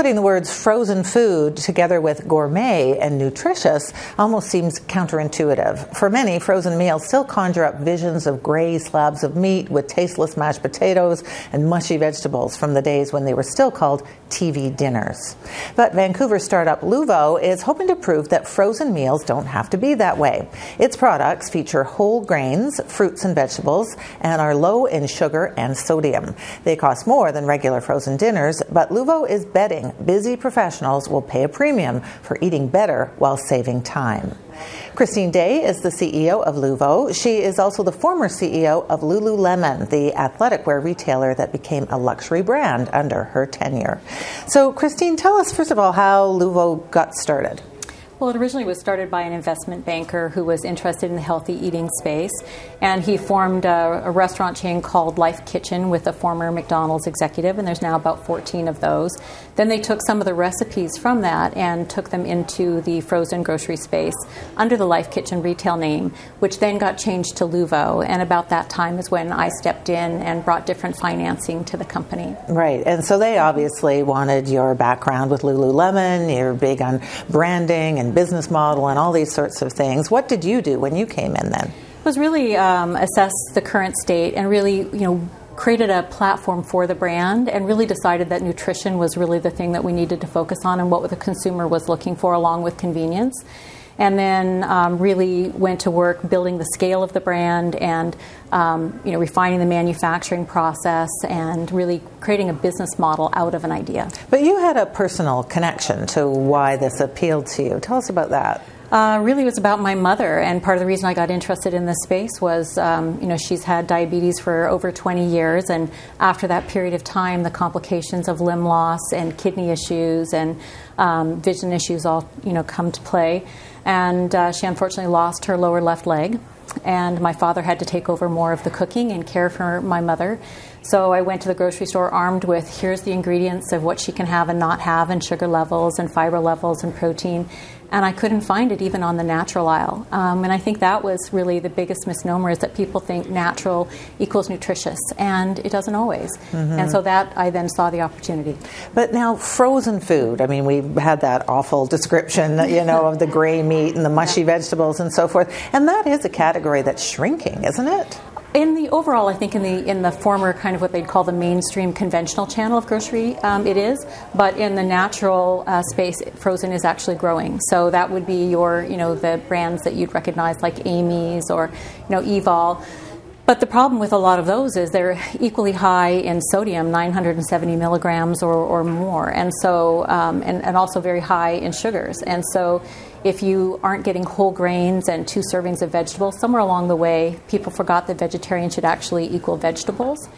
putting the words frozen food together with gourmet and nutritious almost seems counterintuitive. For many, frozen meals still conjure up visions of gray slabs of meat with tasteless mashed potatoes and mushy vegetables from the days when they were still called TV dinners. But Vancouver startup Luvo is hoping to prove that frozen meals don't have to be that way. Its products feature whole grains, fruits, and vegetables and are low in sugar and sodium. They cost more than regular frozen dinners, but Luvo is betting busy professionals will pay a premium for eating better while saving time. Christine Day is the CEO of Luvo. She is also the former CEO of Lululemon, the athletic wear retailer that became a luxury brand under her tenure. So, Christine, tell us first of all how Luvo got started. Well, it originally was started by an investment banker who was interested in the healthy eating space, and he formed a, a, restaurant chain called Lyfe Kitchen with a former McDonald's executive, and there's now about 14 of those. Then they took some of the recipes from that and took them into the frozen grocery space under the Lyfe Kitchen retail name, which then got changed to Luvo. And about that time is when I stepped in and brought different financing to the company. Right, and so they obviously wanted your background with Lululemon. You're big on branding and business model and all these sorts of things. What did you do when you came in then? It was really um, assess the current state and really, you know, created a platform for the brand and really decided that nutrition was really the thing that we needed to focus on and what the consumer was looking for along with convenience and then um, really went to work building the scale of the brand and um, you know refining the manufacturing process and really creating a business model out of an idea. But you had a personal connection to why this appealed to you. Tell us about that. Uh, really was about my mother, and part of the reason I got interested in this space was, um, you know, she's had diabetes for over 20 years, and after that period of time, the complications of limb loss and kidney issues and um, vision issues all, you know, come to play. And uh, she unfortunately lost her lower left leg, and my father had to take over more of the cooking and care for my mother. So I went to the grocery store armed with here's the ingredients of what she can have and not have, and sugar levels and fiber levels and protein and I couldn't find it even on the natural aisle. Um, and I think that was really the biggest misnomer is that people think natural equals nutritious, and it doesn't always. Mm-hmm. And so that I then saw the opportunity. But now frozen food. I mean, we had that awful description, you know, of the gray meat and the mushy vegetables and so forth, and that is a category that's shrinking, isn't it? In the overall, I think in the in the former kind of what they'd call the mainstream conventional channel of grocery, um, it is. But in the natural uh, space, frozen is actually growing. So that would be your you know the brands that you'd recognize like Amy's or you know Evol. But the problem with a lot of those is they're equally high in sodium, 970 milligrams or, or more, and so um, and, and also very high in sugars. And so if you aren't getting whole grains and two servings of vegetables, somewhere along the way, people forgot that vegetarian should actually equal vegetables.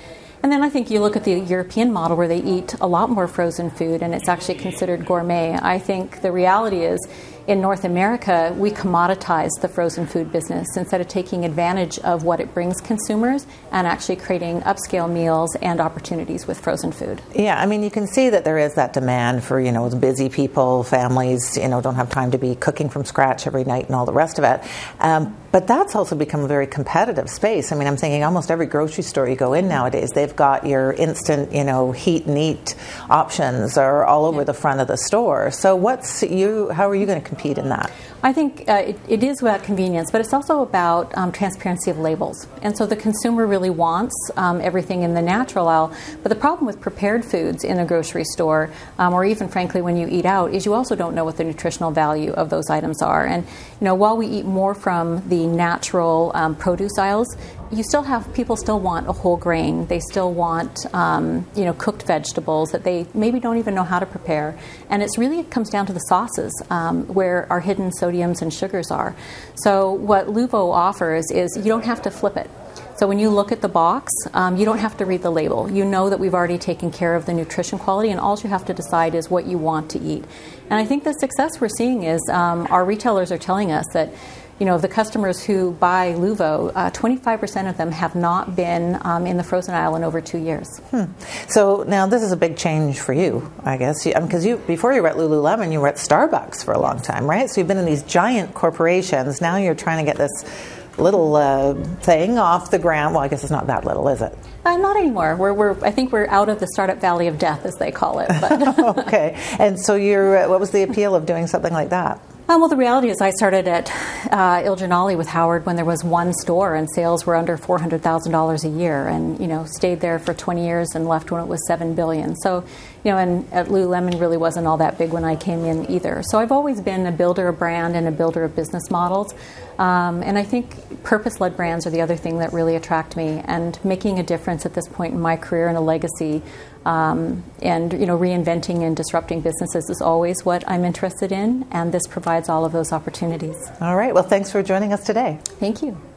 And then I think you look at the European model where they eat a lot more frozen food and it's actually considered gourmet. I think the reality is in North America, we commoditize the frozen food business instead of taking advantage of what it brings consumers and actually creating upscale meals and opportunities with frozen food. Yeah, I mean, you can see that there is that demand for, you know, busy people, families, you know, don't have time to be cooking from scratch every night and all the rest of it. Um, but that's also become a very competitive space. I mean, I'm thinking almost every grocery store you go in nowadays, they've got your instant, you know, heat and eat options are all over yeah. the front of the store. So what's you, how are you going to compete in that? I think uh, it, it is about convenience, but it's also about um, transparency of labels. And so the consumer really wants um, everything in the natural aisle. But the problem with prepared foods in a grocery store, um, or even frankly when you eat out, is you also don't know what the nutritional value of those items are. And you know, while we eat more from the natural um, produce aisles, you still have people still want a whole grain. They still want um, you know cooked vegetables that they maybe don't even know how to prepare. And it's really it comes down to the sauces um, where our hidden sodiums and sugars are. So what Luvo offers is you don't have to flip it. So when you look at the box, um, you don't have to read the label. You know that we've already taken care of the nutrition quality, and all you have to decide is what you want to eat. And I think the success we're seeing is um, our retailers are telling us that you know, the customers who buy Luvo, uh, 25% of them have not been um, in the frozen aisle in over two years. Hmm. So now this is a big change for you, I guess, because you, before you were at Lululemon, you were at Starbucks for a long time, right? So you've been in these giant corporations. Now you're trying to get this little uh, thing off the ground. Well, I guess it's not that little, is it? Uh, not anymore. We're, we're, I think we're out of the startup valley of death, as they call it. Okay. And so, you're, uh, what was the appeal of doing something like that? Um, well, the reality is, I started at uh, Il Giornale with Howard when there was one store and sales were under four hundred thousand dollars a year, and you know stayed there for twenty years and left when it was seven billion. So, you know, and at Lululemon really wasn't all that big when I came in either. So I've always been a builder of brand and a builder of business models, um, and I think purpose-led brands are the other thing that really attract me. And making a difference at this point in my career and a legacy um, and you know, reinventing and disrupting businesses is always what I'm interested in, and this provides all of those opportunities. All right. Well, thanks for joining us today. Thank you.